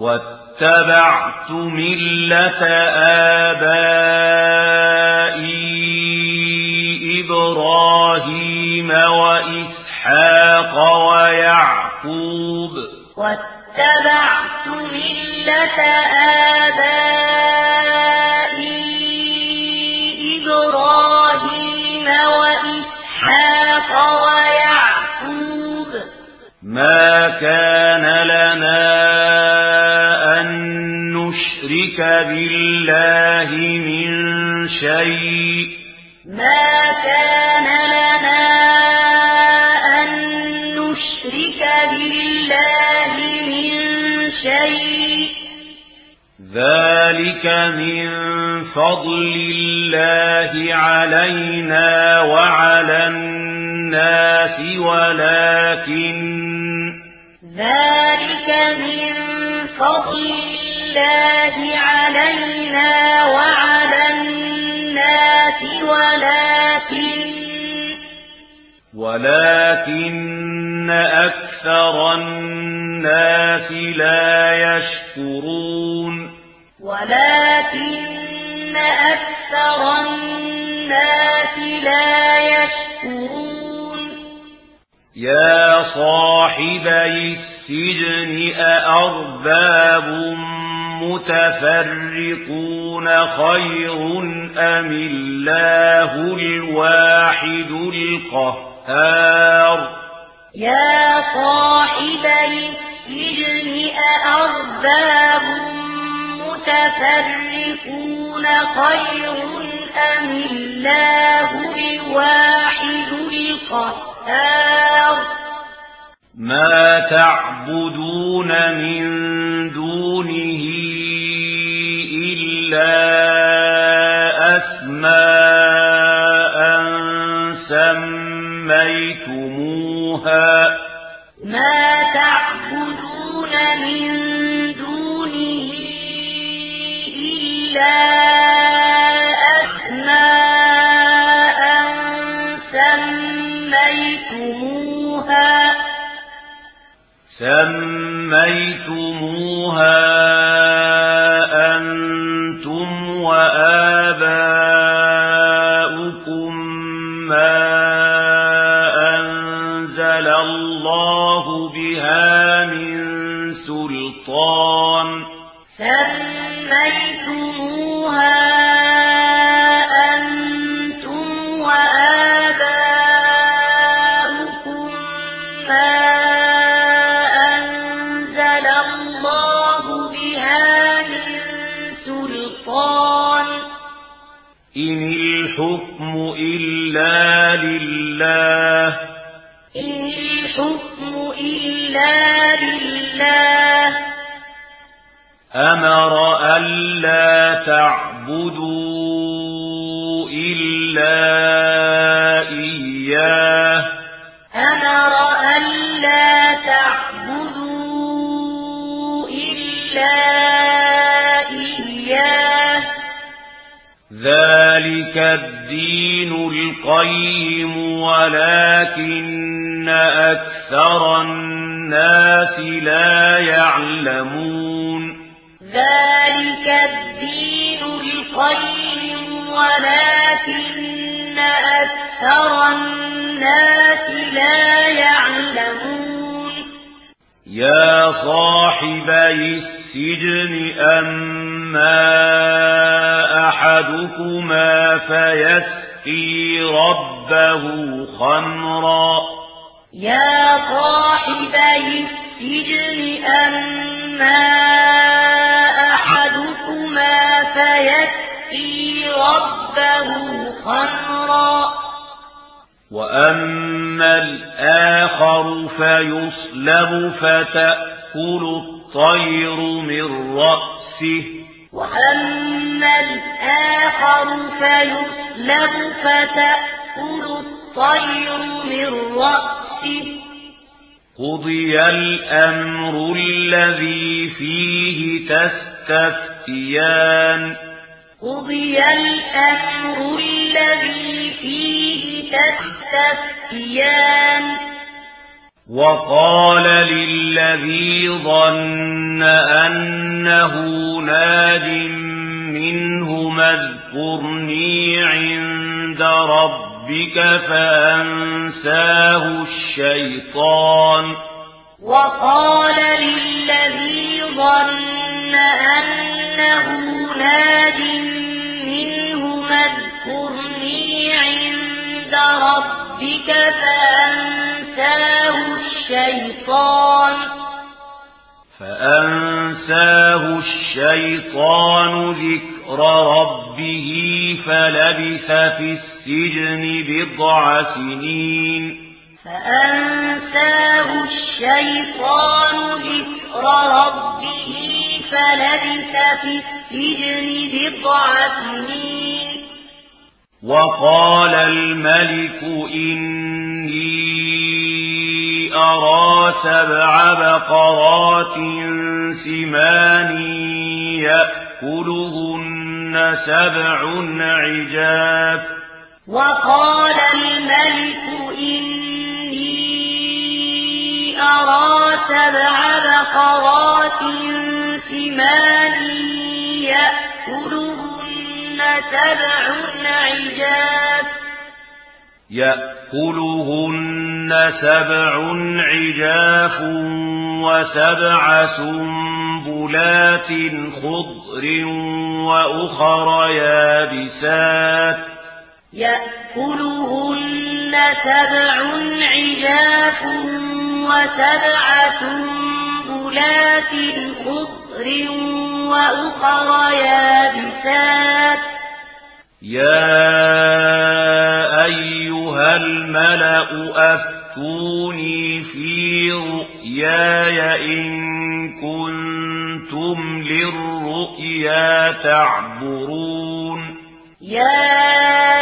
واتبعت ملة آبائي إبراهيم وإسحاق ويعقوب واتبعت ملة آبائي إبراهيم وإسحاق ويعقوب ما كان لنا يشرك بالله من شيء. ما كان لنا أن نشرك بالله من شيء. ذلك من فضل الله علينا وعلى الناس ولكن ذلك من فضل لله علينا وعلى الناس ولكن ولكن أكثر الناس لا يشكرون. ولكن أكثر الناس لا يشكرون. يا صاحبي السجن أأرباب المتفرقون خير أم الله الواحد القهار؟ يا صاحب الإجن أأرباب متفرقون خير أم الله الواحد القهار؟ ما تعبدون من دونه إلا أسماء سميتموها ما تعبدون من دونه إلا أسماء سميتموها سميتموها الشيطان سميتموها أنتم وآباؤكم ما أنزل الله بها من سلطان إن الحكم إلا لله إن الحكم إلا لله أمر ألا تعبدوا إلا إياه أمر تعبدوا إلا إياه ذلك الدين القيم ولكن أكثر الناس لا يعلمون ذلك الدين ولكن أكثر الناس لا يعلمون يا صاحبي السجن أما أحدكما فيسقي ربه خمرا يا صاحبي السجن أما وأما الآخر فيصلب فتأكل الطير من رأسه وأما الآخر فيصلب فتأكل الطير من رأسه قضي الأمر الذي فيه تسلب تستفتيان قضي الأمر الذي فيه تستفتيان وقال للذي ظن أنه ناد منهما اذكرني عند ربك فأنساه الشيطان وقال للذي ظن كأنه لاد منه مذكرني عند ربك فأنساه الشيطان فأنساه الشيطان ذكر ربه فلبث في السجن بضع سنين فأنساه الشيطان ذكر في السجن بضعة سنين وقال الملك إني أرى سبع بقرات سمان يأكلهن سبع عجاب وقال الملك إني أرى سبع بقرات يأكلهن سبع عجاف يأكلهن سبع عجاف وسبع سنبلات خضر وأخر يابسات. يأكلهن سبع عجاف وسبع سنبلات خضر صبر وأخر يابسات يا أيها الملأ أفتوني في رؤياي إن كنتم للرؤيا تعبرون يا